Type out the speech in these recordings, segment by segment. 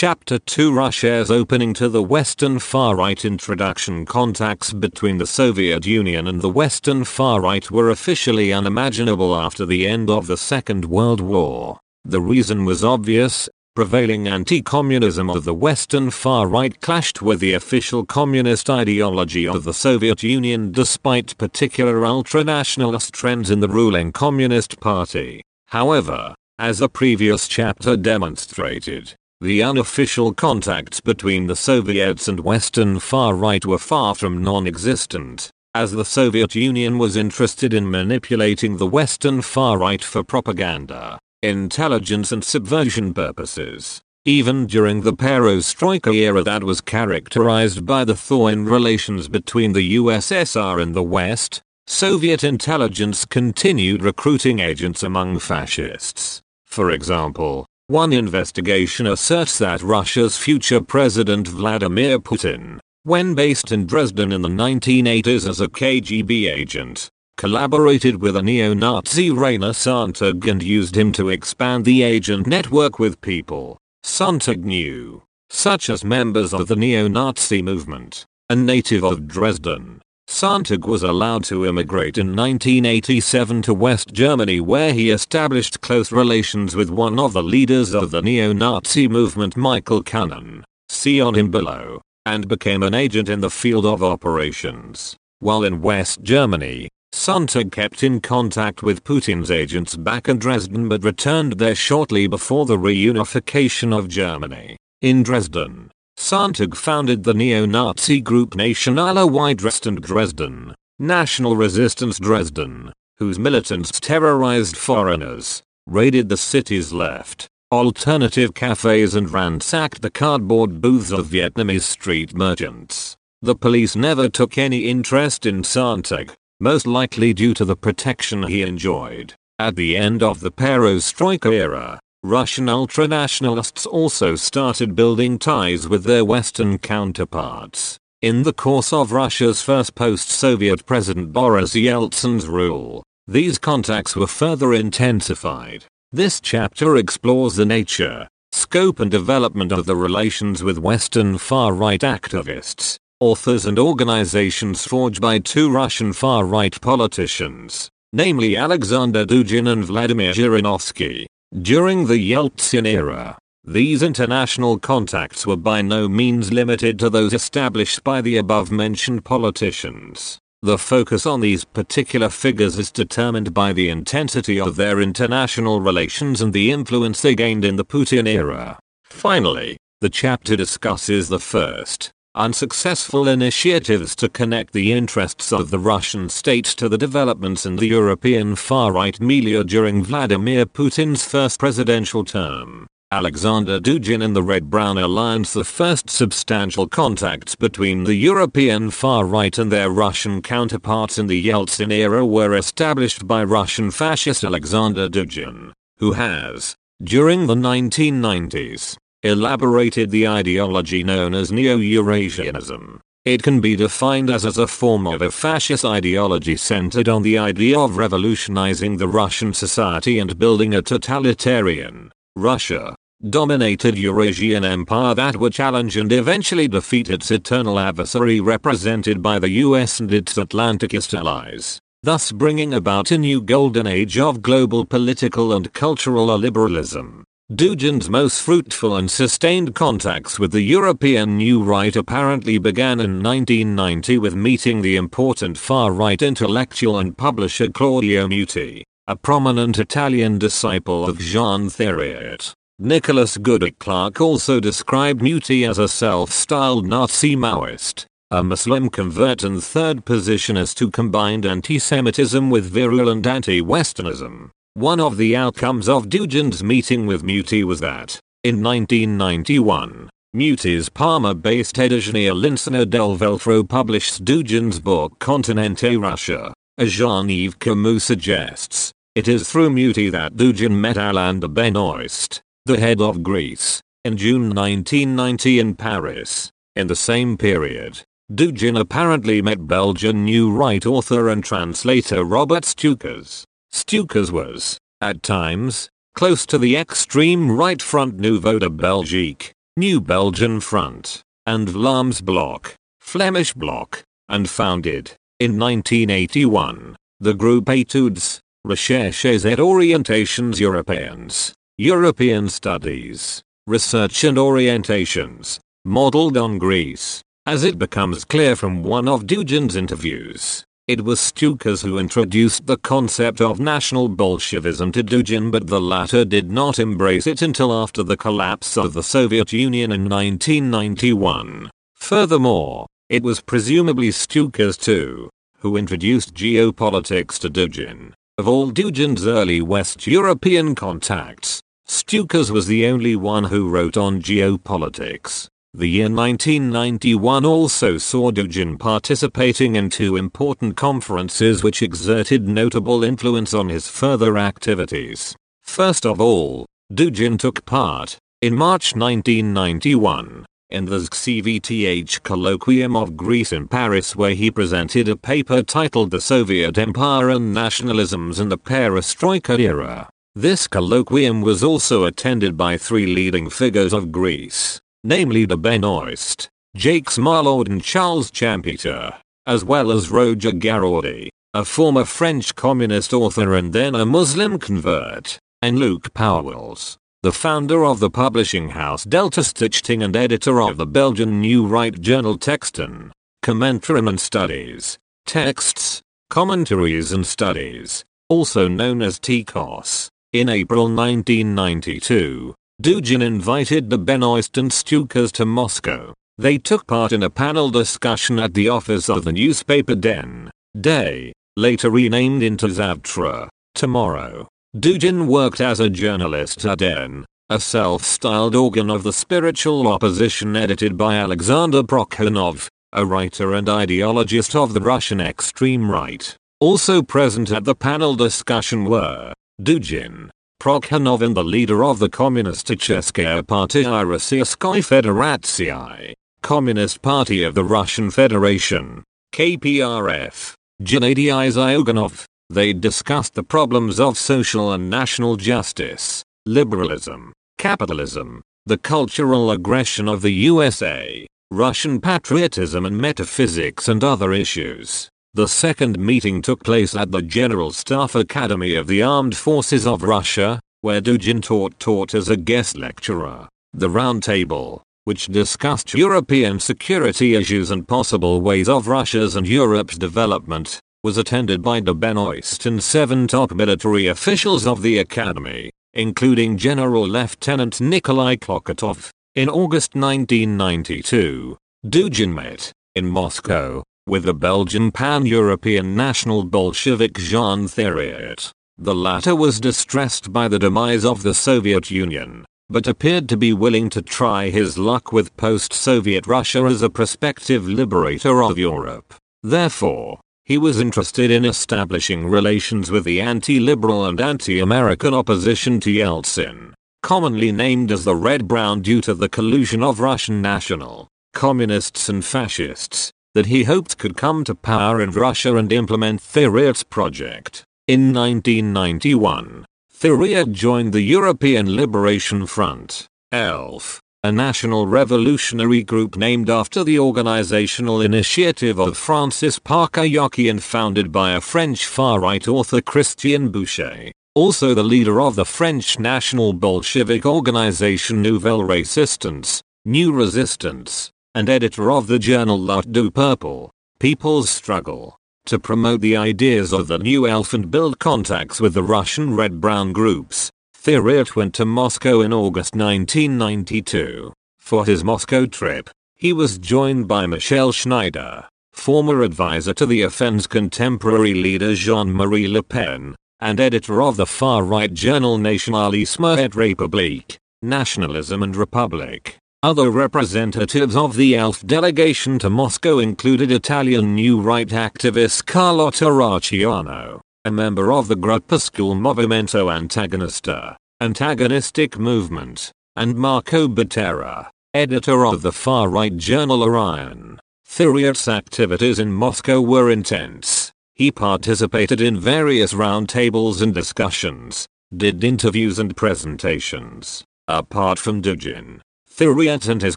Chapter 2 Russia's opening to the Western far right introduction contacts between the Soviet Union and the Western far right were officially unimaginable after the end of the Second World War. The reason was obvious, prevailing anti-communism of the Western far right clashed with the official communist ideology of the Soviet Union despite particular ultranationalist trends in the ruling Communist Party. However, as a previous chapter demonstrated, the unofficial contacts between the Soviets and Western far right were far from non-existent, as the Soviet Union was interested in manipulating the Western far right for propaganda intelligence and subversion purposes. Even during the perestroika era that was characterized by the thaw in relations between the USSR and the West, Soviet intelligence continued recruiting agents among fascists. For example, one investigation asserts that Russia's future president Vladimir Putin, when based in Dresden in the 1980s as a KGB agent, collaborated with a neo-Nazi Rainer Sonntag and used him to expand the agent network with people Sonntag knew, such as members of the neo-Nazi movement, a native of Dresden. Sonntag was allowed to immigrate in 1987 to West Germany where he established close relations with one of the leaders of the neo-Nazi movement Michael Kühnen, see on him below, and became an agent in the field of operations. While in West Germany, Sonntag kept in contact with Putin's agents back in Dresden but returned there shortly before the reunification of Germany. In Dresden, Sonntag founded the neo-Nazi group Nationale Dresden Dresden, National Resistance Dresden, whose militants terrorized foreigners, raided the city's left, alternative cafes and ransacked the cardboard booths of Vietnamese street merchants. The police never took any interest in Sonntag, most likely due to the protection he enjoyed. At the end of the perestroika era, Russian ultranationalists also started building ties with their Western counterparts. In the course of Russia's first post-Soviet President Boris Yeltsin's rule, these contacts were further intensified. This chapter explores the nature, scope and development of the relations with Western far-right activists, authors and organizations forged by two Russian far-right politicians, namely Alexander Dugin and Vladimir Zhirinovsky. During the Yeltsin era, these international contacts were by no means limited to those established by the above-mentioned politicians. The focus on these particular figures is determined by the intensity of their international relations and the influence they gained in the Putin era. Finally, the chapter discusses the first, unsuccessful initiatives to connect the interests of the Russian state to the developments in the European far-right milieu during Vladimir Putin's first presidential term. Alexander Dugin and the Red-Brown Alliance the first substantial contacts between the European far-right and their Russian counterparts in the Yeltsin era were established by Russian fascist Alexander Dugin, who has, during the 1990s, elaborated the ideology known as Neo-Eurasianism. It can be defined as, as a form of a fascist ideology centered on the idea of revolutionizing the Russian society and building a totalitarian, Russia, dominated Eurasian empire that would challenge and eventually defeat its eternal adversary represented by the US and its Atlanticist allies, thus bringing about a new golden age of global political and cultural liberalism. Dugin's most fruitful and sustained contacts with the European New Right apparently began in 1990 with meeting the important far-right intellectual and publisher Claudio Mutti, a prominent Italian disciple of Jean Thiriart. Nicholas Goodrick-Clarke also described Mutti as a self-styled Nazi Maoist, a Muslim convert and third positionist who combined anti-Semitism with virulent anti-Westernism. One of the outcomes of Dugin's meeting with Mutti was that, in 1991, Mutti's Parma-based editor Lincena del Veltro published Dugin's book Continente Russia. As Jean-Yves Camus suggests, it is through Mutti that Dugin met Alain de Benoist, the head of GRECE, in June 1990 in Paris. In the same period, Dugin apparently met Belgian New Right author and translator Robert Steuckers. Steuckers was, at times, close to the extreme right Front Nouveau de Belgique, New Belgian Front, and Vlaams Blok, Flemish Bloc, and founded, in 1981, the group Etudes, Recherches et Orientations Européennes, European Studies, Research and Orientations, modeled on GRECE. As it becomes clear from one of Dugin's interviews, it was Steuckers who introduced the concept of national Bolshevism to Dugin but the latter did not embrace it until after the collapse of the Soviet Union in 1991. Furthermore, it was presumably Steuckers too, who introduced geopolitics to Dugin. Of all Dugin's early West European contacts, Steuckers was the only one who wrote on geopolitics. The year 1991 also saw Dugin participating in two important conferences which exerted notable influence on his further activities. First of all, Dugin took part, in March 1991, in the CVTH Colloquium of GRECE in Paris where he presented a paper titled The Soviet Empire and Nationalisms in the Perestroika Era. This colloquium was also attended by three leading figures of GRECE, namely de Benoist, Jacques Marlaud and Charles Champetier, as well as Roger Garaudy, a former French communist author and then a Muslim convert, and Luc Pauwels, the founder of the publishing house Delta Stichting and editor of the Belgian New Right journal Teksten, Commentarium and Studies, Texts, Commentaries and Studies, also known as TCOS. In April 1992, Dugin invited de Benoist and Steuckers to Moscow. They took part in a panel discussion at the office of the newspaper Den. Day, later renamed into Zavtra, tomorrow. Dugin worked as a journalist at Den, a self-styled organ of the spiritual opposition edited by Alexander Prokhanov, a writer and ideologist of the Russian extreme right. Also present at the panel discussion were Dugin, Prokhanov and the leader of the Communist Chechnya Party Rossiyskaya Federatsiya, Communist Party of the Russian Federation, KPRF, Gennady Zyuganov, they discussed the problems of social and national justice, liberalism, capitalism, the cultural aggression of the USA, Russian patriotism and metaphysics and other issues. The second meeting took place at the General Staff Academy of the Armed Forces of Russia, where Dugin taught taught as a guest lecturer. The roundtable, which discussed European security issues and possible ways of Russia's and Europe's development, was attended by de Benoist and seven top military officials of the academy, including General Lieutenant Nikolai Klokotov. In August 1992, Dugin met, in Moscow, with the Belgian pan-European national Bolshevik Jean Thiriart. The latter was distressed by the demise of the Soviet Union, but appeared to be willing to try his luck with post-Soviet Russia as a prospective liberator of Europe. Therefore, he was interested in establishing relations with the anti-liberal and anti-American opposition to Yeltsin, commonly named as the Red Brown due to the collusion of Russian national, communists and fascists, that he hoped could come to power in Russia and implement Thiriart's project. In 1991, Thiriart joined the European Liberation Front, ELF, a national revolutionary group named after the organizational initiative of Francis Parker Yockey and founded by a French far-right author Christian Bouchet, also the leader of the French national Bolshevik organization Nouvelle Resistance, New Resistance, and editor of the journal Lutte du Peuple, People's Struggle, to promote the ideas of the new ELF and build contacts with the Russian red-brown groups. Thiriart went to Moscow in August 1992. For his Moscow trip, he was joined by Michel Schneider, former advisor to the FN's contemporary leader Jean-Marie Le Pen, and editor of the far-right journal Nationalisme et République, Nationalism and Republic. Other representatives of the ELF delegation to Moscow included Italian New Right activist Carlo Terracciano, a member of the Groupuscule Movimento Antagonista, antagonistic movement, and Marco Butera, editor of the far-right journal Orion. Thiriart's activities in Moscow were intense. He participated in various roundtables and discussions, did interviews and presentations. Apart from Dugin, Thiriart and his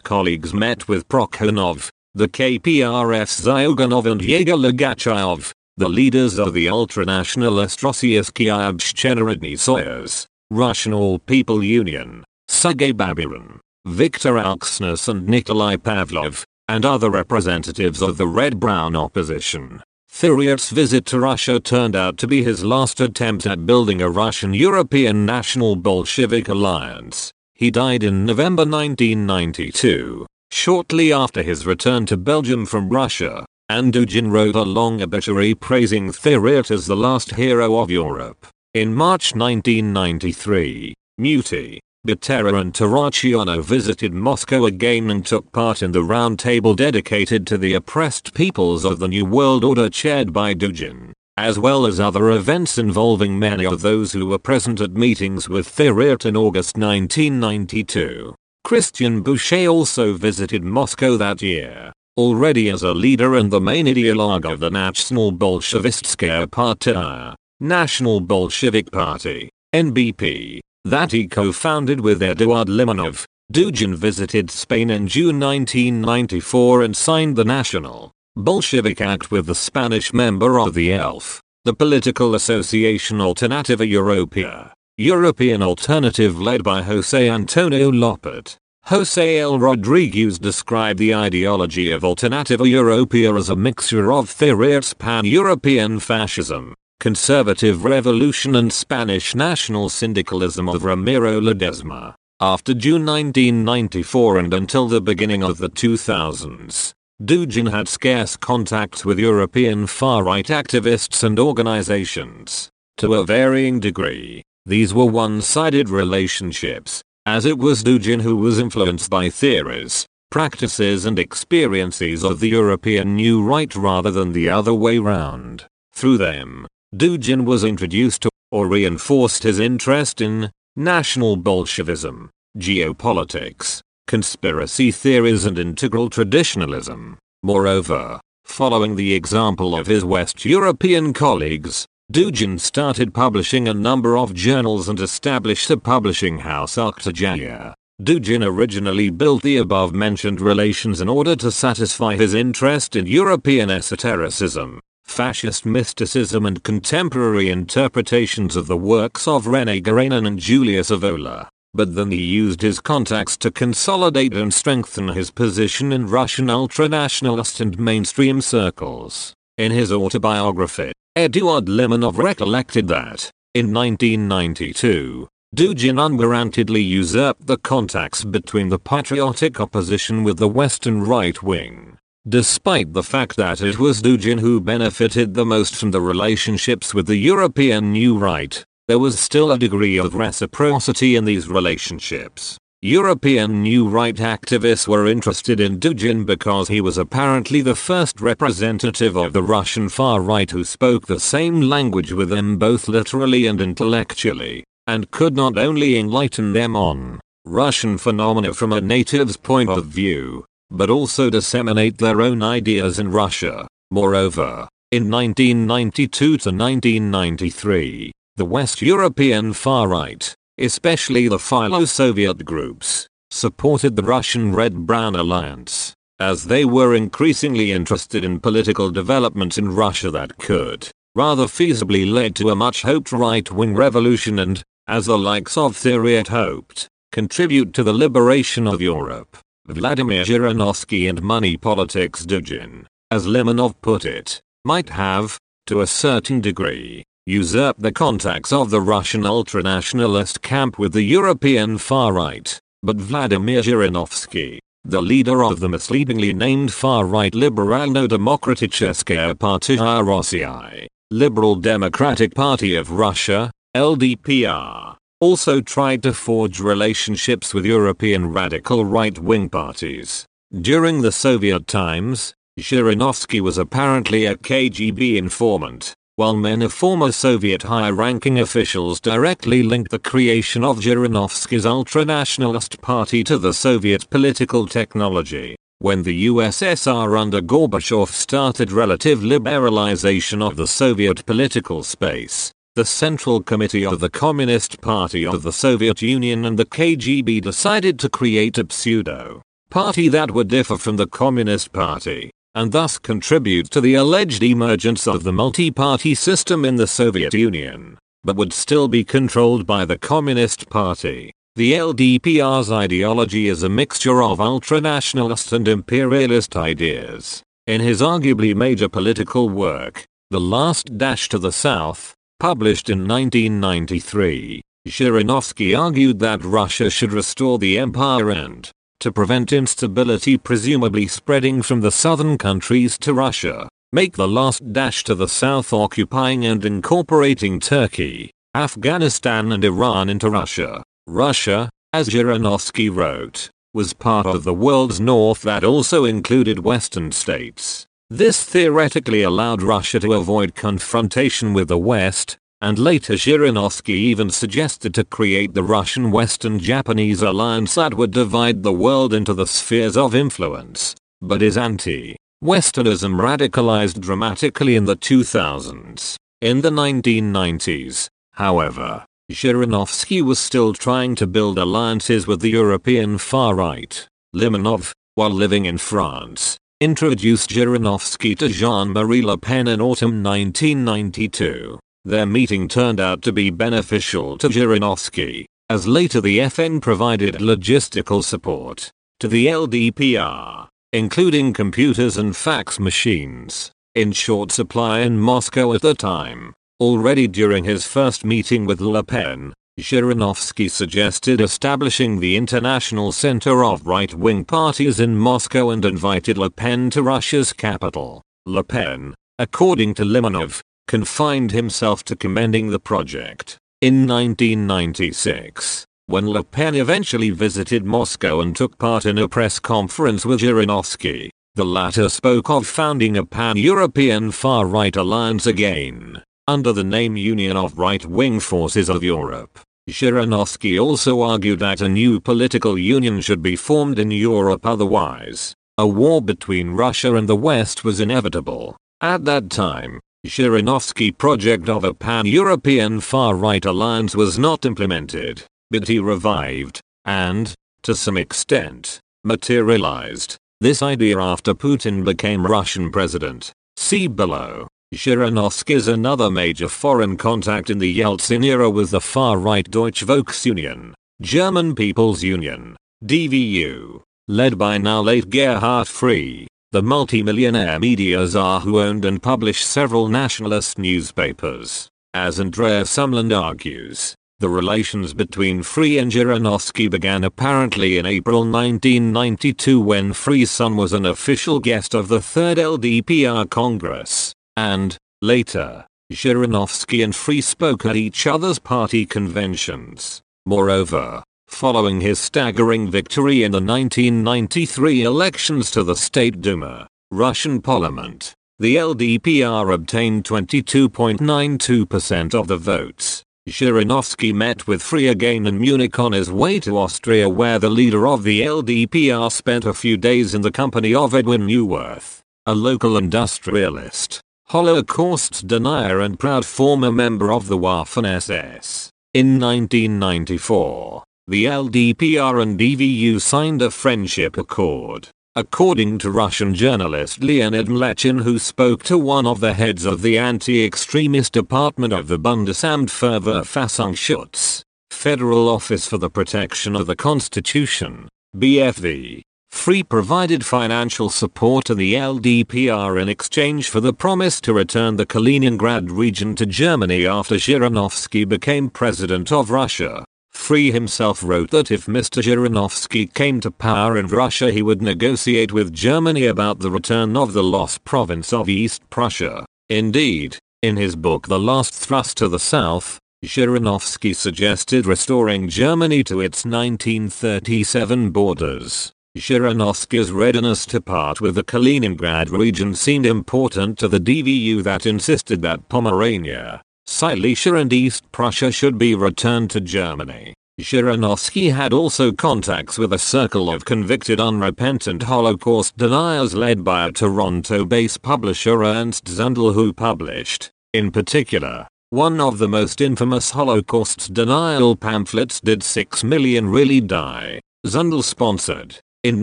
colleagues met with Prokhanov, the KPRF's Zyuganov and Yegor Ligachayev, the leaders of the ultranationalist Rossiyskaya Obshchenerodny Soyuz, Russian All-People Union, Sergei Baburin, Viktor Alksnis and Nikolai Pavlov, and other representatives of the red-brown opposition. Thiriart's visit to Russia turned out to be his last attempt at building a Russian-European National Bolshevik alliance. He died in November 1992, shortly after his return to Belgium from Russia, and Dugin wrote a long obituary praising Thiriart as the last hero of Europe. In March 1993, Mutti, Butera and Terracciano visited Moscow again and took part in the roundtable dedicated to the oppressed peoples of the New World Order chaired by Dugin, as well as other events involving many of those who were present at meetings with Thiriart in August 1992. Christian Bouchet also visited Moscow that year, already as a leader and the main ideologue of the National Bolshevistskaya Partiya. National Bolshevik Party, NBP, that he co-founded with Eduard Limonov. Dugin visited Spain in June 1994 and signed the National Bolshevik Act with the Spanish member of the ELF, the political association Alternativa Europea, European Alternative led by Jose Antonio Lopet. Jose L. Rodriguez described the ideology of Alternativa Europea as a mixture of Thiriart's pan-European fascism, conservative revolution and Spanish national syndicalism of Ramiro Ledesma. After June 1994 and until the beginning of the 2000s, Dugin had scarce contacts with European far-right activists and organizations. To a varying degree, these were one-sided relationships, as it was Dugin who was influenced by theories, practices and experiences of the European New Right rather than the other way round. Through them, Dugin was introduced to, or reinforced his interest in, national Bolshevism, geopolitics, conspiracy theories and integral traditionalism. Moreover, following the example of his West European colleagues, Dugin started publishing a number of journals and established a publishing house Arktogeya. Dugin originally built the above mentioned relations in order to satisfy his interest in European esotericism, fascist mysticism and contemporary interpretations of the works of René Guénon and Julius Evola. But then he used his contacts to consolidate and strengthen his position in Russian ultranationalist and mainstream circles. In his autobiography, Eduard Limonov recollected that, in 1992, Dugin unwarrantedly usurped the contacts between the patriotic opposition with the Western right wing despite the fact that it was Dugin who benefited the most from the relationships with the European New Right, there was still a degree of reciprocity in these relationships. European New Right activists were interested in Dugin because he was apparently the first representative of the Russian far right who spoke the same language with them both literally and intellectually, and could not only enlighten them on Russian phenomena from a native's point of view, but also disseminate their own ideas in Russia. Moreover, in 1992 to 1993, the West European far right, especially the philo-Soviet groups, supported the Russian Red-Brown Alliance, as they were increasingly interested in political development in Russia that could, rather feasibly lead to a much-hoped right-wing revolution and, as the likes of Thiriart hoped, contribute to the liberation of Europe. Vladimir Zhirinovsky and money politics Dugin, as Limonov put it, might have, to a certain degree, usurped the contacts of the Russian ultranationalist camp with the European far right, but Vladimir Zhirinovsky, the leader of the misleadingly named far-right Liberalno-Demokraticheskaya Partiya Rossii, Liberal Democratic Party of Russia, LDPR, also tried to forge relationships with European radical right-wing parties. During the Soviet times, Zhirinovsky was apparently a KGB informant, while many former Soviet high-ranking officials directly linked the creation of Zhirinovsky's ultranationalist party to the Soviet political technology. When the USSR under Gorbachev started relative liberalization of the Soviet political space, the Central Committee of the Communist Party of the Soviet Union and the KGB decided to create a pseudo party that would differ from the Communist Party, and thus contribute to the alleged emergence of the multi-party system in the Soviet Union, but would still be controlled by the Communist Party. The LDPR's ideology is a mixture of ultranationalist and imperialist ideas. In his arguably major political work, The Last Dash to the South, published in 1993, Zhirinovsky argued that Russia should restore the empire and, to prevent instability presumably spreading from the southern countries to Russia, make the last dash to the south occupying and incorporating Turkey, Afghanistan and Iran into Russia. Russia, as Zhirinovsky wrote, was part of the world's north that also included western states. This theoretically allowed Russia to avoid confrontation with the West, and later Zhirinovsky even suggested to create the Russian-Western-Japanese alliance that would divide the world into the spheres of influence. But his anti-Westernism radicalized dramatically in the 2000s. In the 1990s, however, Zhirinovsky was still trying to build alliances with the European far right. Limonov, while living in France, introduced Zhirinovsky to Jean-Marie Le Pen in autumn 1992. Their meeting turned out to be beneficial to Zhirinovsky, as later the FN provided logistical support to the LDPR, including computers and fax machines, in short supply in Moscow at the time. Already during his first meeting with Le Pen, Zhirinovsky suggested establishing the International Center of Right-Wing Parties in Moscow and invited Le Pen to Russia's capital. Le Pen, according to Limonov, confined himself to commending the project. In 1996, when Le Pen eventually visited Moscow and took part in a press conference with Zhirinovsky, the latter spoke of founding a pan-European far-right alliance again under the name Union of Right-Wing Forces of Europe. Zhirinovsky also argued that a new political union should be formed in Europe otherwise, a war between Russia and the West was inevitable. At that time, Zhirinovsky project of a pan-European far-right alliance was not implemented, but he revived, and, to some extent, materialized, this idea after Putin became Russian president. See below. Zhirinovsky's another major foreign contact in the Yeltsin era was the far-right Deutsche Volksunion, German People's Union, DVU, led by now late Gerhard Frey, the multimillionaire media czar who owned and published several nationalist newspapers. As Andreas Umland argues, the relations between Frey and Zhirinovsky began apparently in April 1992 when Frey's son was an official guest of the Third LDPR Congress. And, later, Zhirinovsky and Frey spoke at each other's party conventions. Moreover, following his staggering victory in the 1993 elections to the State Duma, Russian parliament, the LDPR obtained 22.92% of the votes. Zhirinovsky met with Frey again in Munich on his way to Austria where the leader of the LDPR spent a few days in the company of Edwin Neuwirth, a local industrialist. Holocaust denier and proud former member of the Waffen-SS. In 1994, the LDPR and DVU signed a friendship accord. According to Russian journalist Leonid Mlechin who spoke to one of the heads of the anti-extremist department of the Bundesamt für Verfassungsschutz, Federal Office for the Protection of the Constitution, BFV, Frey provided financial support to the LDPR in exchange for the promise to return the Kaliningrad region to Germany after Zhirinovsky became president of Russia. Frey himself wrote that if Mr. Zhirinovsky came to power in Russia he would negotiate with Germany about the return of the lost province of East Prussia. Indeed, in his book The Last Thrust to the South, Zhirinovsky suggested restoring Germany to its 1937 borders. Zhirinovsky's readiness to part with the Kaliningrad region seemed important to the DVU that insisted that Pomerania, Silesia and East Prussia should be returned to Germany. Zhirinovsky had also contacts with a circle of convicted unrepentant Holocaust deniers led by a Toronto-based publisher Ernst Zundel who published, in particular, One of the most infamous Holocaust denial pamphlets Did 6 Million Really Die? Zundel sponsored, in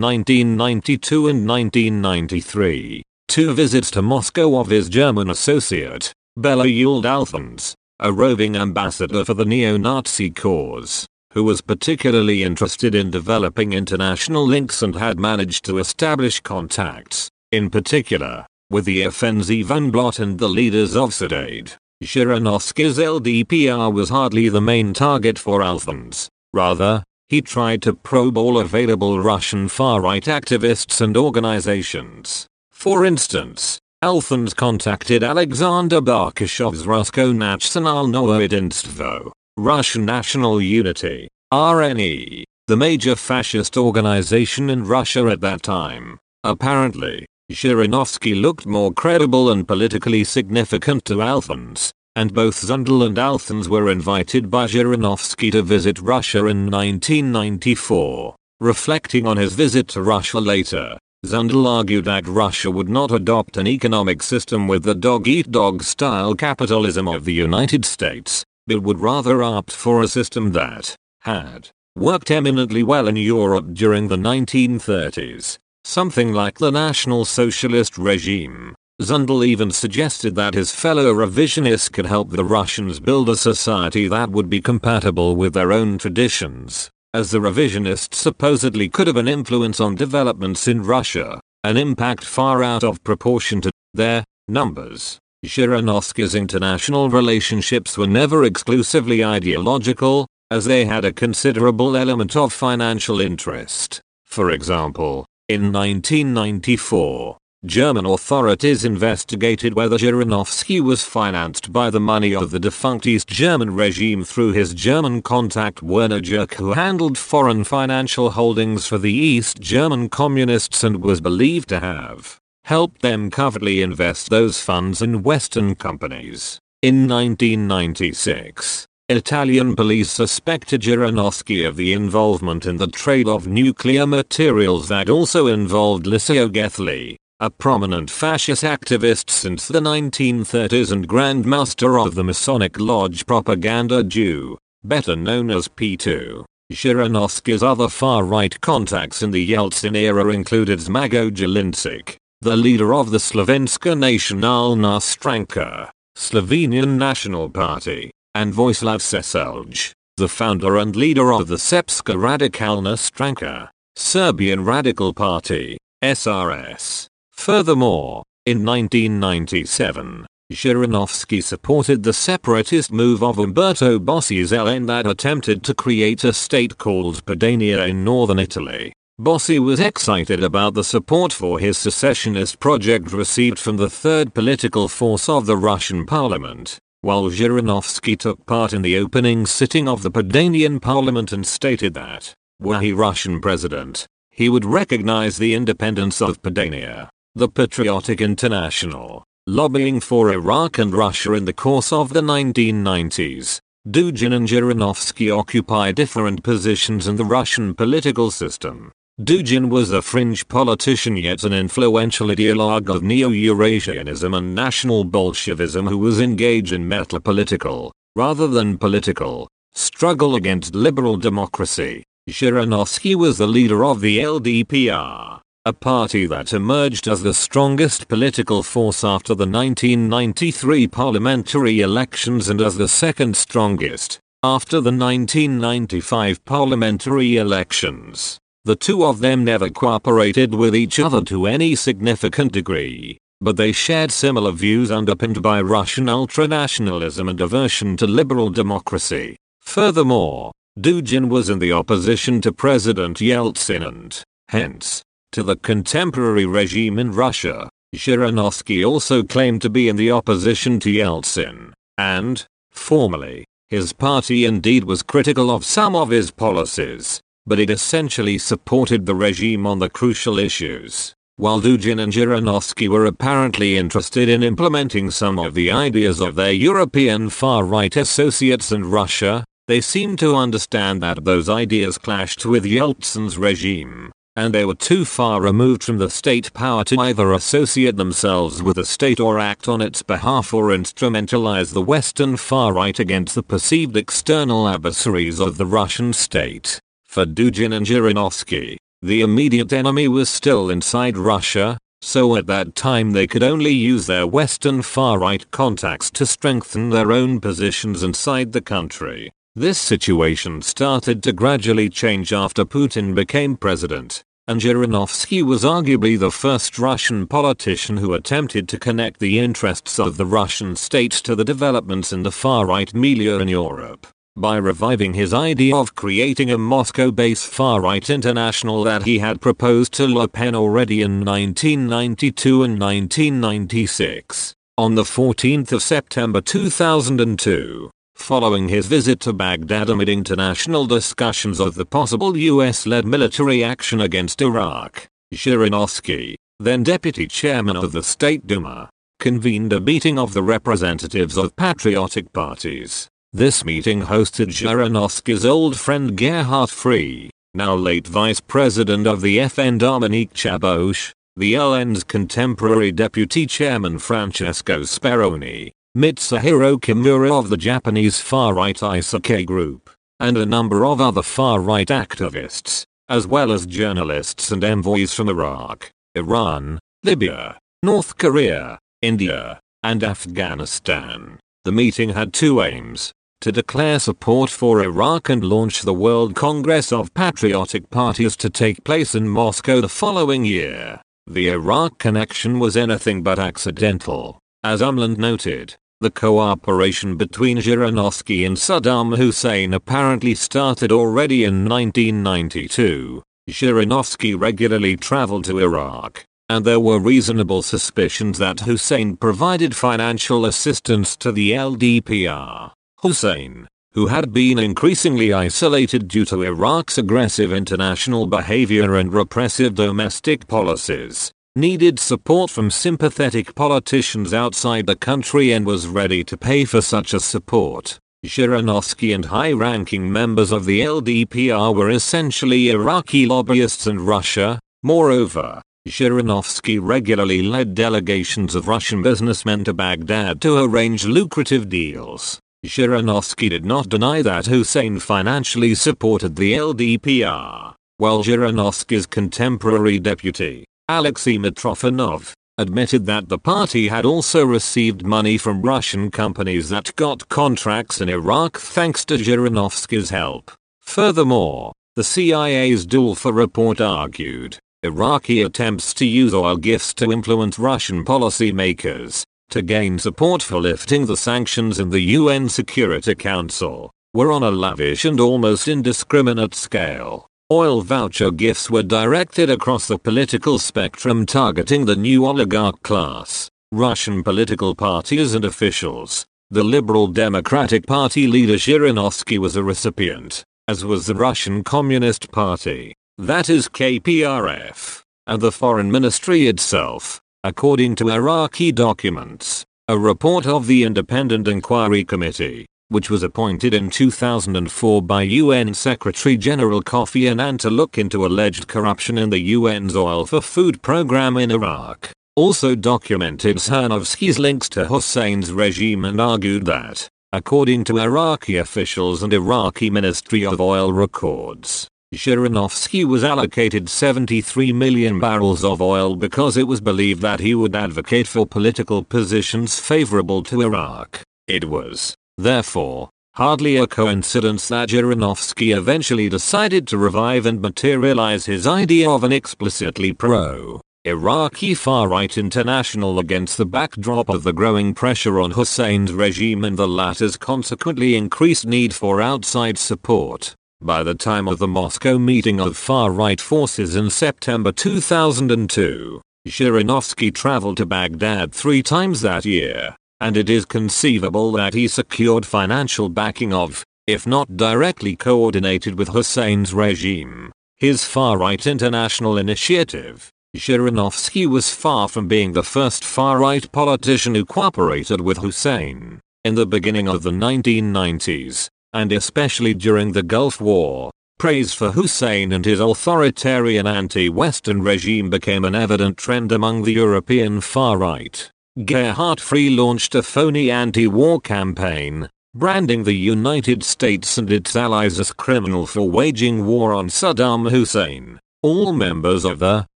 1992 and 1993, two visits to Moscow of his German associate, Bela Althans, a roving ambassador for the neo-Nazi cause, who was particularly interested in developing international links and had managed to establish contacts, in particular, with the Offensive Blot and the leaders of Sudete. Zhirinovsky's LDPR was hardly the main target for Althans. Rather, he tried to probe all available Russian far-right activists and organizations. For instance, Althans contacted Alexander Barkashov's Roskomnadzhsinalnoedinstvo, Russian National Unity, RNE, the major fascist organization in Russia at that time. Apparently, Zhirinovsky looked more credible and politically significant to Althans, and both Zundel and Althans were invited by Zhirinovsky to visit Russia in 1994. Reflecting on his visit to Russia later, Zundel argued that Russia would not adopt an economic system with the dog-eat-dog style capitalism of the United States, but would rather opt for a system that had worked eminently well in Europe during the 1930s, something like the National Socialist regime. Zundel even suggested that his fellow revisionists could help the Russians build a society that would be compatible with their own traditions, as the revisionists supposedly could have an influence on developments in Russia, an impact far out of proportion to their numbers. Zhirinovsky's international relationships were never exclusively ideological, as they had a considerable element of financial interest. For example, in 1994, German authorities investigated whether Zhirinovsky was financed by the money of the defunct East German regime through his German contact Werner Jurk who handled foreign financial holdings for the East German communists and was believed to have helped them covertly invest those funds in Western companies. In 1996, Italian police suspected Zhirinovsky of the involvement in the trade of nuclear materials that also involved Licio Gelli, a prominent fascist activist since the 1930s and Grand Master of the Masonic Lodge Propaganda Due, better known as P2. Zhirinovsky's other far-right contacts in the Yeltsin era included Zmago Jelinčič, the leader of the Slovenska Nacionalna Stranka, Slovenian National Party, and Vojislav Šešelj, the founder and leader of the Srpska Radikalna Stranka, Serbian Radical Party, SRS. Furthermore, in 1997, Zhirinovsky supported the separatist move of Umberto Bossi's LN that attempted to create a state called Padania in northern Italy. Bossi was excited about the support for his secessionist project received from the third political force of the Russian parliament, while Zhirinovsky took part in the opening sitting of the Padanian parliament and stated that, were he Russian president, he would recognize the independence of Padania the Patriotic International, lobbying for Iraq and Russia in the course of the 1990s. Dugin and Zhirinovsky occupy different positions in the Russian political system. Dugin was a fringe politician yet an influential ideologue of neo-Eurasianism and national Bolshevism who was engaged in metapolitical, rather than political, struggle against liberal democracy. Zhirinovsky was the leader of the LDPR, a party that emerged as the strongest political force after the 1993 parliamentary elections and as the second strongest after the 1995 parliamentary elections. The two of them never cooperated with each other to any significant degree, but they shared similar views underpinned by Russian ultranationalism and aversion to liberal democracy. Furthermore, Dugin was in the opposition to President Yeltsin and, hence, to the contemporary regime in Russia. Zhirinovsky also claimed to be in the opposition to Yeltsin, and, formally, his party indeed was critical of some of his policies, but it essentially supported the regime on the crucial issues. While Dugin and Zhirinovsky were apparently interested in implementing some of the ideas of their European far-right associates in Russia, they seemed to understand that those ideas clashed with Yeltsin's regime and they were too far removed from the state power to either associate themselves with the state or act on its behalf or instrumentalize the Western far right against the perceived external adversaries of the Russian state. For Dugin and Zhirinovsky, the immediate enemy was still inside Russia, so at that time they could only use their Western far-right contacts to strengthen their own positions inside the country. This situation started to gradually change after Putin became president and Zhirinovsky was arguably the first Russian politician who attempted to connect the interests of the Russian state to the developments in the far-right milieu in Europe by reviving his idea of creating a Moscow-based far-right international that he had proposed to Le Pen already in 1992 and 1996. On the 14th of September 2002, following his visit to Baghdad amid international discussions of the possible US-led military action against Iraq. Zhirinovsky, then deputy chairman of the State Duma, convened a meeting of the representatives of patriotic parties. This meeting hosted Zhirinovsky's old friend Gerhard Frey, now late vice president of the FN Dominique Chaboche, the LN's contemporary deputy chairman Francesco Speroni, Mitsuhiro Kimura of the Japanese far-right Eisake group, and a number of other far-right activists, as well as journalists and envoys from Iraq, Iran, Libya, North Korea, India, and Afghanistan. The meeting had two aims, to declare support for Iraq and launch the World Congress of Patriotic Parties to take place in Moscow the following year. The Iraq connection was anything but accidental. As Umland noted, the cooperation between Zhirinovsky and Saddam Hussein apparently started already in 1992. Zhirinovsky regularly traveled to Iraq, and there were reasonable suspicions that Hussein provided financial assistance to the LDPR. Hussein, who had been increasingly isolated due to Iraq's aggressive international behavior and repressive domestic policies, needed support from sympathetic politicians outside the country and was ready to pay for such a support. Zhirinovsky and high-ranking members of the LDPR were essentially Iraqi lobbyists in Russia. Moreover, Zhirinovsky regularly led delegations of Russian businessmen to Baghdad to arrange lucrative deals. Zhirinovsky did not deny that Hussein financially supported the LDPR, while Zhirinovsky's contemporary deputy, Alexei Mitrofanov, admitted that the party had also received money from Russian companies that got contracts in Iraq thanks to Zhirinovsky's help. Furthermore, the CIA's Duelfer report argued, Iraqi attempts to use oil gifts to influence Russian policymakers to gain support for lifting the sanctions in the UN Security Council were on a lavish and almost indiscriminate scale. Oil voucher gifts were directed across the political spectrum targeting the new oligarch class, Russian political parties and officials. The Liberal Democratic Party leader Zhirinovsky was a recipient, as was the Russian Communist Party, that is KPRF, and the Foreign Ministry itself, according to Iraqi documents. A report of the Independent Inquiry Committee which was appointed in 2004 by UN Secretary General Kofi Annan to look into alleged corruption in the UN's oil for food program in Iraq, also documented Zhirinovsky's links to Hussein's regime and argued that, according to Iraqi officials and Iraqi Ministry of Oil records, Zhirinovsky was allocated 73 million barrels of oil because it was believed that he would advocate for political positions favorable to Iraq. It was, Therefore, hardly a coincidence that Zhirinovsky eventually decided to revive and materialize his idea of an explicitly pro Iraqi far-right international against the backdrop of the growing pressure on Hussein's regime and the latter's consequently increased need for outside support. By the time of the Moscow meeting of far-right forces in September 2002, Zhirinovsky traveled to Baghdad three times that year, and it is conceivable that he secured financial backing of, if not directly coordinated with Hussein's regime, his far-right international initiative. Zhirinovsky was far from being the first far-right politician who cooperated with Hussein. In the beginning of the 1990s, and especially during the Gulf War, Praise for Hussein and his authoritarian anti-Western regime became an evident trend among the European far right. Gerhard Frey launched a phony anti-war campaign, branding the United States and its allies as criminal for waging war on Saddam Hussein. All members of the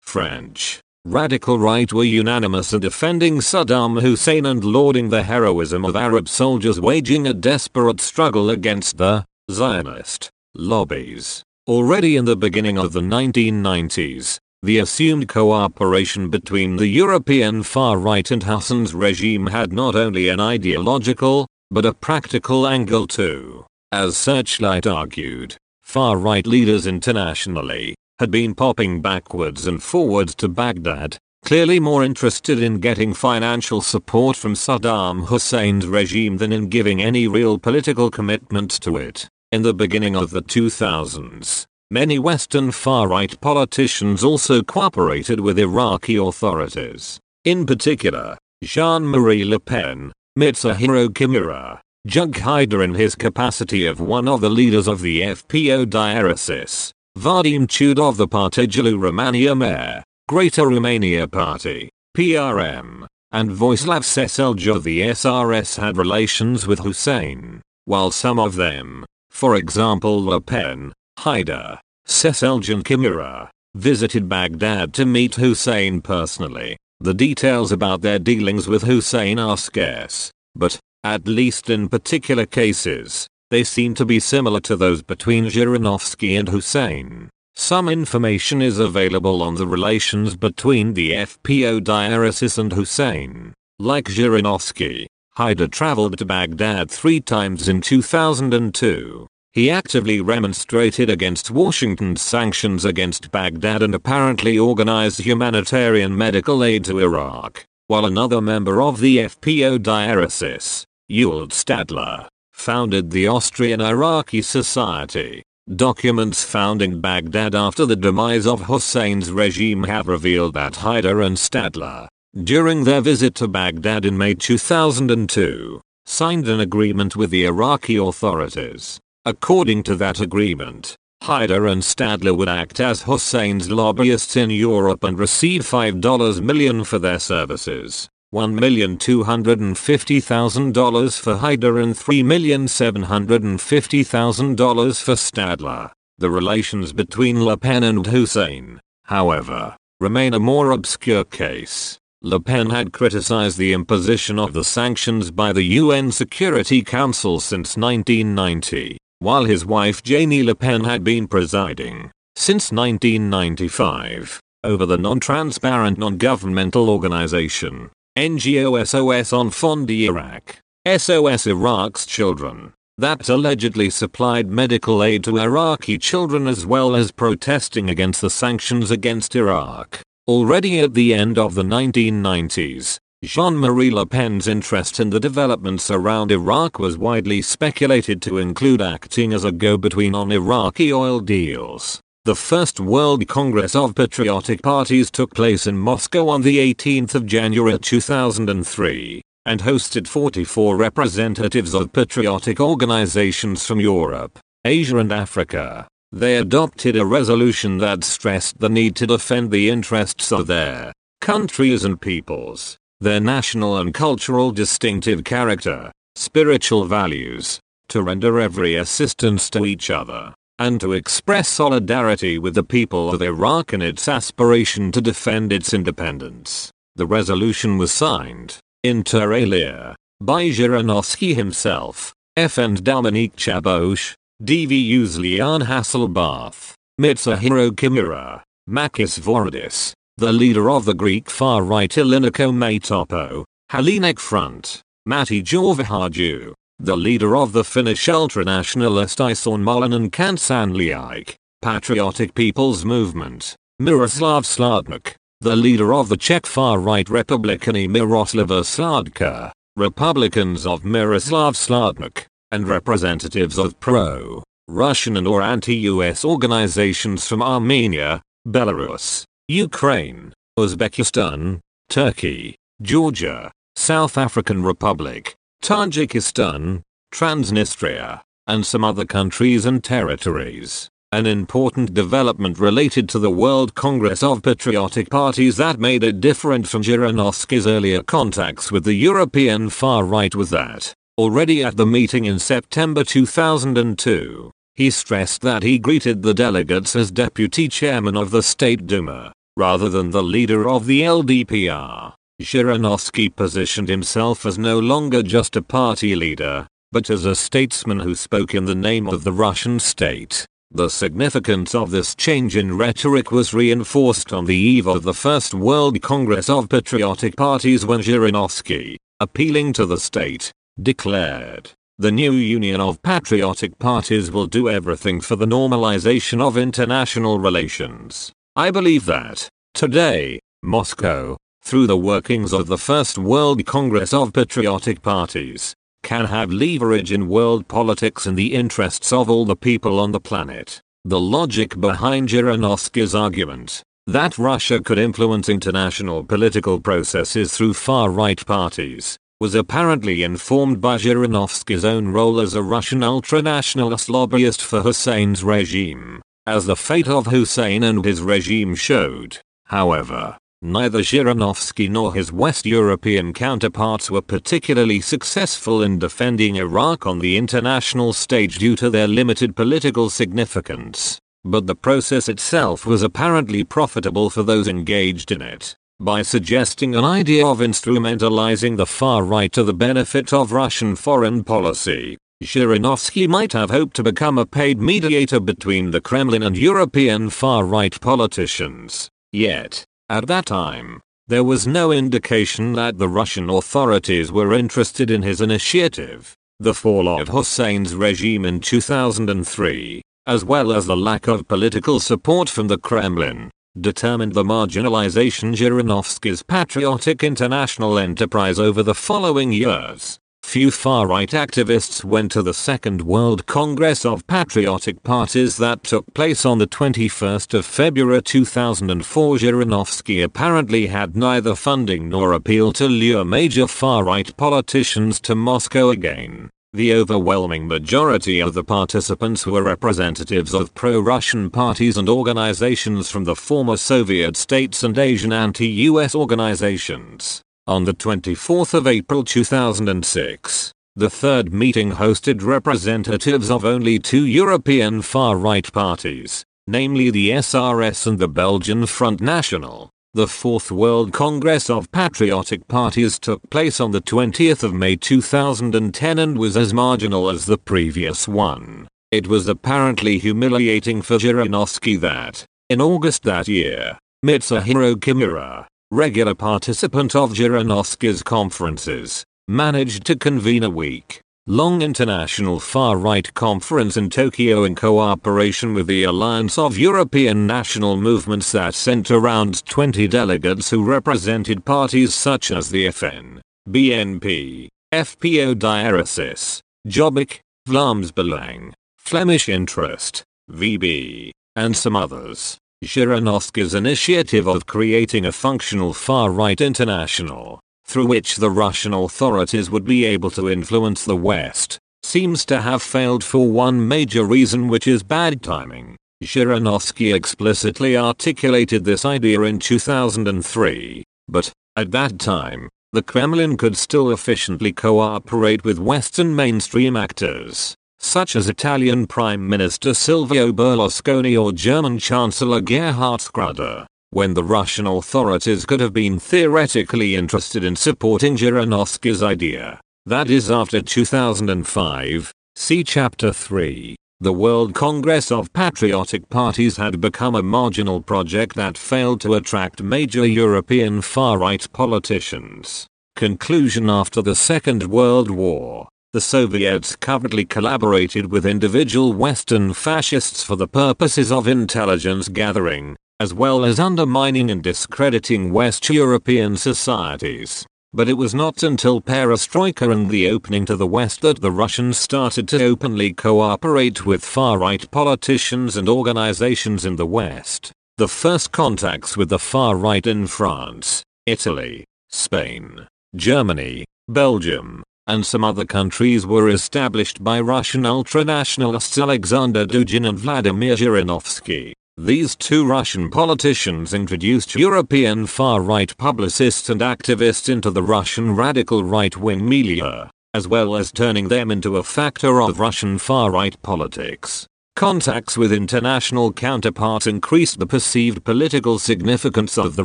French radical right were unanimous in defending Saddam Hussein and lauding the heroism of Arab soldiers waging a desperate struggle against the Zionist lobbies. Already in the beginning of the 1990s, the assumed cooperation between the European far right and Hussein's regime had not only an ideological, but a practical angle too. As Searchlight argued, far right leaders internationally had been popping backwards and forwards to Baghdad, clearly more interested in getting financial support from Saddam Hussein's regime than in giving any real political commitment to it. In the beginning of the 2000s, many Western far-right politicians also cooperated with Iraqi authorities. In particular, Jean-Marie Le Pen, Mitsuhiro Kimura, Jörg Haider in his capacity of one of the leaders of the FPO diaresis, Vadim Tudor the Partidul Romania Mare, Greater Romania Party, PRM, and Vojislav Šešelj of the SRS had relations with Hussein, while some of them, for example Le Pen, Haider, Šešelj and Kimura, visited Baghdad to meet Hussein personally. The details about their dealings with Hussein are scarce, but, at least in particular cases, they seem to be similar to those between Zhirinovsky and Hussein. Some information is available on the relations between the FPO diaresis and Hussein. Like Zhirinovsky, Haider traveled to Baghdad three times in 2002. He actively remonstrated against Washington's sanctions against Baghdad and apparently organized humanitarian medical aid to Iraq, while another member of the FPO diaresis, Ewald Stadler, founded the Austrian Iraqi Society. Documents found in Baghdad after the demise of Hussein's regime have revealed that Haider and Stadler during their visit to Baghdad in May 2002, signed an agreement with the Iraqi authorities. According to that agreement, Haider and Stadler would act as Hussein's lobbyists in Europe and receive $5 million for their services, $1,250,000 for Haider and $3,750,000 for Stadler. The relations between Le Pen and Hussein, however, remain a more obscure case. Le Pen had criticized the imposition of the sanctions by the UN Security Council since 1990, while his wife Jeanine Le Pen had been presiding, since 1995, over the non-transparent non-governmental organization, NGO SOS on Enfants d'Irak, SOS Iraq's Children, that allegedly supplied medical aid to Iraqi children as well as protesting against the sanctions against Iraq. Already at the end of the 1990s, Jean-Marie Le Pen's interest in the developments around Iraq was widely speculated to include acting as a go-between on Iraqi oil deals. The first World Congress of Patriotic Parties took place in Moscow on the 18th of January 2003 and hosted 44 representatives of patriotic organizations from Europe, Asia and Africa. They adopted a resolution that stressed the need to defend the interests of their countries and peoples, their national and cultural distinctive character, spiritual values, to render every assistance to each other, and to express solidarity with the people of Iraq in its aspiration to defend its independence. The resolution was signed, inter alia, by Zhirinovsky himself, FN Dominique Chaboche, DVU's Liane Hesselbarth, Mitsuhiro Kimura, Makis Voridis, the leader of the Greek far-right Elliniko Metopo, Hellenic Front, Matti Järviharju, the leader of the Finnish ultranationalist Isänmaallinen Kansanliike, Patriotic People's Movement, Miroslav Sládek, the leader of the Czech far-right Republikani Miroslava Sládka, Republicans of Miroslav Sládek, and representatives of pro-Russian and or anti-US organizations from Armenia, Belarus, Ukraine, Uzbekistan, Turkey, Georgia, South African Republic, Tajikistan, Transnistria, and some other countries and territories. an important development related to the World Congress of Patriotic Parties that made it different from Zhirinovsky's earlier contacts with the European far right was that, already at the meeting in September 2002, he stressed that he greeted the delegates as deputy chairman of the State Duma, rather than the leader of the LDPR. Zhirinovsky positioned himself as no longer just a party leader, but as a statesman who spoke in the name of the Russian state. The significance of this change in rhetoric was reinforced on the eve of the First World Congress of Patriotic Parties when Zhirinovsky, appealing to the state, declared, the new Union of Patriotic Parties will do everything for the normalization of international relations. I believe that, today, Moscow, through the workings of the First World Congress of Patriotic Parties, can have leverage in world politics in the interests of all the people on the planet. The logic behind Zhirinovsky's argument that Russia could influence international political processes through far-right parties was apparently informed by Zhirinovsky's own role as a Russian ultranationalist lobbyist for Hussein's regime. As the fate of Hussein and his regime showed, however, Neither Zhirinovsky nor his West European counterparts were particularly successful in defending Iraq on the international stage due to their limited political significance, but the process itself was apparently profitable for those engaged in it. By suggesting an idea of instrumentalizing the far right to the benefit of Russian foreign policy, Zhirinovsky might have hoped to become a paid mediator between the Kremlin and European far right politicians. Yet, at that time, there was no indication that the Russian authorities were interested in his initiative. The fall of Hussein's regime in 2003, as well as the lack of political support from the Kremlin, determined the marginalization Zhirinovsky's patriotic international enterprise over the following years. Few far-right activists went to the Second World Congress of Patriotic Parties that took place on the 21st of February 2004. Zhirinovsky apparently had neither funding nor appeal to lure major far-right politicians to Moscow again. The overwhelming majority of the participants were representatives of pro-Russian parties and organizations from the former Soviet states and Asian anti-US organizations. On the 24th of April 2006, the third meeting hosted representatives of only two European far-right parties, namely the SRS and the Belgian Front National. The Fourth World Congress of Patriotic Parties took place on the 20th of May 2010 and was as marginal as the previous one. It was apparently humiliating for Zhirinovsky that, in August that year, Mitsuhiro Kimura, regular participant of Zhirinovsky's conferences, managed to convene a week long international far-right conference in Tokyo in cooperation with the Alliance of European National Movements that sent around 20 delegates who represented parties such as the FN, BNP, FPO Diaresis, Jobbik, Vlaams Belang, Flemish Interest, VB, and some others. Zhirinovsky's initiative of creating a functional far-right international, through which the Russian authorities would be able to influence the West, seems to have failed for one major reason which is bad timing. Zhirinovsky explicitly articulated this idea in 2003, but, at that time, the Kremlin could still efficiently cooperate with Western mainstream actors such as Italian Prime Minister Silvio Berlusconi or German Chancellor Gerhard Schröder, when the Russian authorities could have been theoretically interested in supporting Zhirinovsky's idea. That is after 2005, see Chapter 3. The World Congress of Patriotic Parties had become a marginal project that failed to attract major European far-right politicians. Conclusion After the Second World War, the Soviets covertly collaborated with individual Western fascists for the purposes of intelligence gathering, as well as undermining and discrediting West European societies. But it was not until perestroika and the opening to the West that the Russians started to openly cooperate with far-right politicians and organizations in the West. The first contacts with the far right in France, Italy, Spain, Germany, Belgium, and some other countries were established by Russian ultranationalists Alexander Dugin and Vladimir Zhirinovsky. These two Russian politicians introduced European far-right publicists and activists into the Russian radical right-wing milieu, as well as turning them into a factor of Russian far-right politics. Contacts with international counterparts increased the perceived political significance of the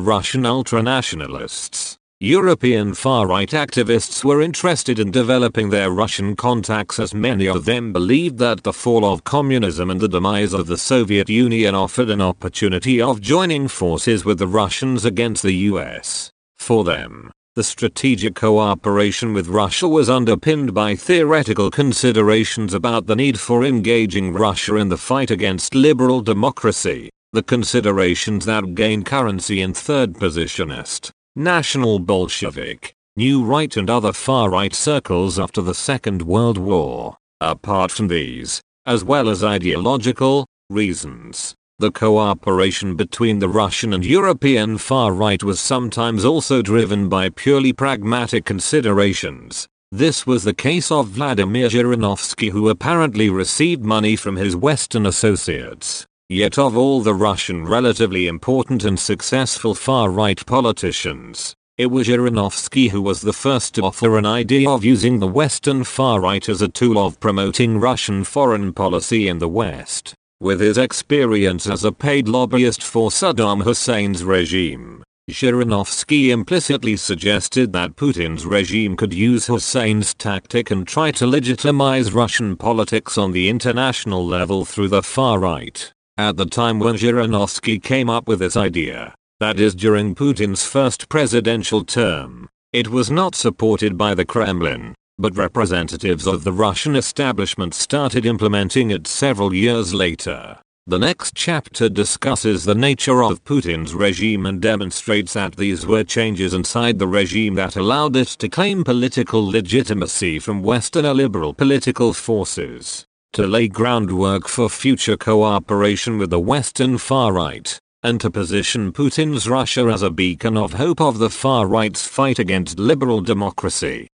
Russian ultranationalists. European far-right activists were interested in developing their Russian contacts as many of them believed that the fall of communism and the demise of the Soviet Union offered an opportunity of joining forces with the Russians against the US. For them, the strategic cooperation with Russia was underpinned by theoretical considerations about the need for engaging Russia in the fight against liberal democracy, the considerations that gained currency in third positionist National Bolshevik, New Right and other far-right circles after the Second World War. Apart from these, as well as ideological reasons, the cooperation between the Russian and European far-right was sometimes also driven by purely pragmatic considerations. This was the case of Vladimir Zhirinovsky who apparently received money from his Western associates Yet of all the Russian relatively important and successful far-right politicians, it was Zhirinovsky who was the first to offer an idea of using the Western far-right as a tool of promoting Russian foreign policy in the West. With his experience as a paid lobbyist for Saddam Hussein's regime, Zhirinovsky implicitly suggested that Putin's regime could use Hussein's tactic and try to legitimize Russian politics on the international level through the far right. At the time when Zhirinovsky came up with this idea, that is during Putin's first presidential term, it was not supported by the Kremlin, but representatives of the Russian establishment started implementing it several years later. The next chapter discusses the nature of Putin's regime and demonstrates that these were changes inside the regime that allowed it to claim political legitimacy from Western liberal political forces to lay groundwork for future cooperation with the Western far right, and to position Putin's Russia as a beacon of hope of the far right's fight against liberal democracy.